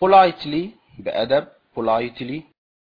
politely بأدب politely